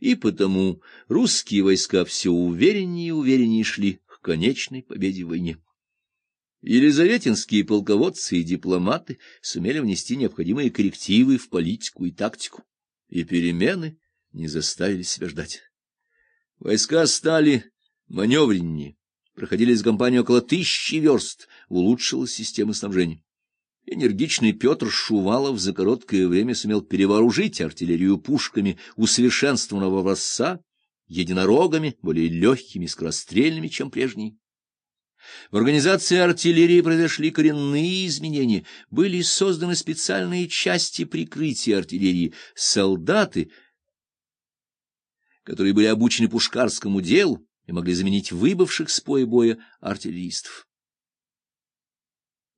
И потому русские войска все увереннее и увереннее шли к конечной победе в войне. Елизаветинские полководцы и дипломаты сумели внести необходимые коррективы в политику и тактику, и перемены не заставили себя ждать. Войска стали маневреннее, проходили из кампании около тысячи верст, улучшилась система снабжения. Энергичный Петр Шувалов за короткое время сумел перевооружить артиллерию пушками усовершенствованного образца, единорогами, более легкими, скорострельными, чем прежние. В организации артиллерии произошли коренные изменения, были созданы специальные части прикрытия артиллерии, солдаты, которые были обучены пушкарскому делу и могли заменить выбывших с поя боя артиллеристов.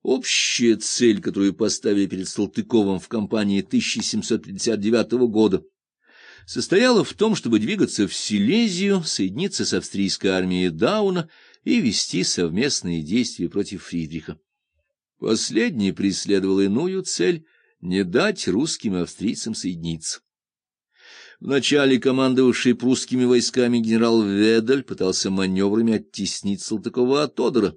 Общая цель, которую поставили перед Салтыковым в кампании 1759 года, состояла в том, чтобы двигаться в Силезию, соединиться с австрийской армией Дауна и вести совместные действия против Фридриха. Последний преследовал иную цель — не дать русским и австрийцам соединиться. Вначале командовавший прусскими войсками генерал Ведаль пытался маневрами оттеснить Салтыкова от Тодора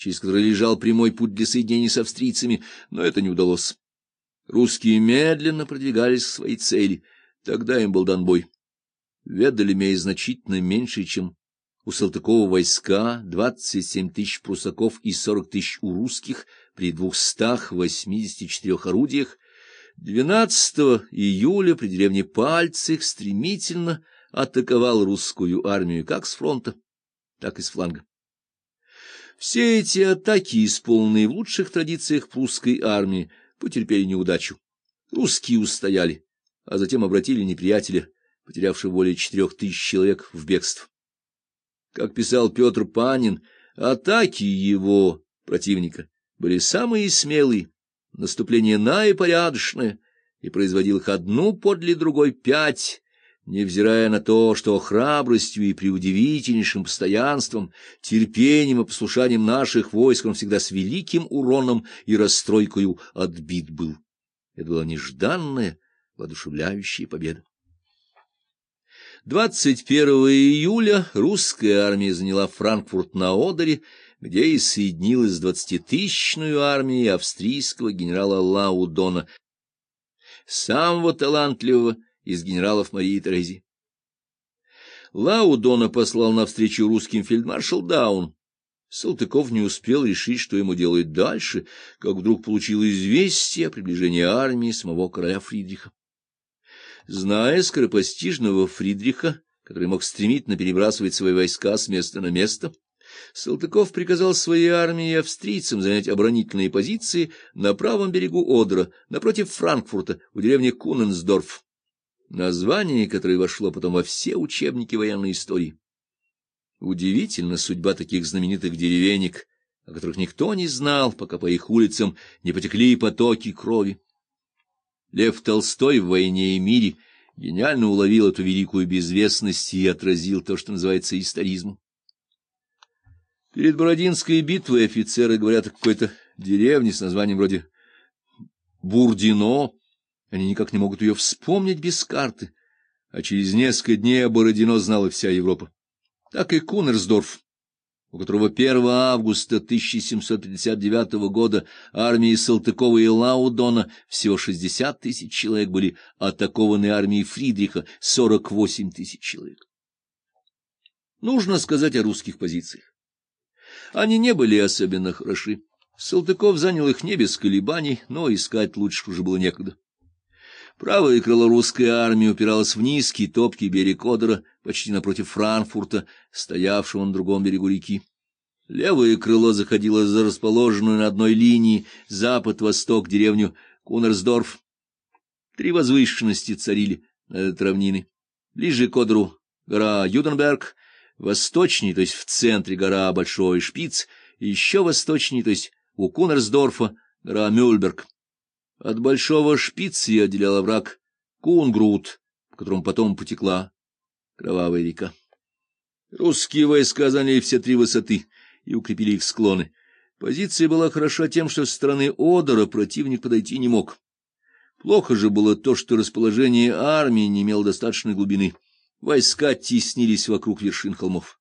через который лежал прямой путь для соединения с австрийцами, но это не удалось. Русские медленно продвигались к своей цели, тогда им был дан бой. Ведали, имея значительно меньше, чем у Салтыкова войска, 27 тысяч прусаков и 40 тысяч у русских при 284 орудиях, 12 июля при деревне Пальцих стремительно атаковал русскую армию как с фронта, так и с фланга. Все эти атаки, исполненные в лучших традициях прусской армии, потерпели неудачу. Русские устояли, а затем обратили неприятеля, потерявшего более четырех тысяч человек, в бегство. Как писал Петр Панин, атаки его противника были самые смелые, наступление наипорядочное, и производил их одну подле другой пять, невзирая на то, что храбростью и преудивительнейшим постоянством, терпением и послушанием наших войск он всегда с великим уроном и расстройкою отбит был. Это была нежданная, воодушевляющая победа. 21 июля русская армия заняла Франкфурт на Одере, где и соединилась с двадцатитысячную армией австрийского генерала Лаудона, самого талантливого из генералов Марии Терези. Лаудона послал навстречу русским фельдмаршал Даун. Салтыков не успел решить, что ему делать дальше, как вдруг получил известие о приближении армии самого короля Фридриха. Зная скоропостижного Фридриха, который мог стремительно перебрасывать свои войска с места на место, Салтыков приказал своей армии австрийцам занять оборонительные позиции на правом берегу Одера, напротив Франкфурта, у деревни Куненсдорф название которое вошло потом во все учебники военной истории. Удивительна судьба таких знаменитых деревенек, о которых никто не знал, пока по их улицам не потекли потоки крови. Лев Толстой в «Войне и мире» гениально уловил эту великую безвестность и отразил то, что называется историзмом. Перед Бородинской битвой офицеры говорят о какой-то деревне с названием вроде Бурдино, они никак не могут ее вспомнить без карты, а через несколько дней о Бородино знала вся Европа. Так и Кунерсдорф, у которого 1 августа 1759 года армии Салтыкова и Лаудона всего 60 тысяч человек были атакованы армией Фридриха 48 тысяч человек. Нужно сказать о русских позициях. Они не были особенно хороши. Салтыков занял их не без колебаний, но искать лучше уже было некогда. Правое крыло русской армии упиралось в низкий топкий берег Одера, почти напротив Франкфурта, стоявшего на другом берегу реки. Левое крыло заходило за расположенную на одной линии запад-восток деревню Кунерсдорф. Три возвышенности царили над равнины. Ближе к Одеру гора Юденберг, восточнее, то есть в центре гора Большой Шпиц, и еще восточнее, то есть у Кунерсдорфа гора Мюльберг. От большого шпица отделял враг Кунгрут, по которому потом потекла кровавая река. Русские войска заняли все три высоты и укрепили их склоны. Позиция была хороша тем, что со стороны Одера противник подойти не мог. Плохо же было то, что расположение армии не имело достаточной глубины. Войска теснились вокруг вершин холмов.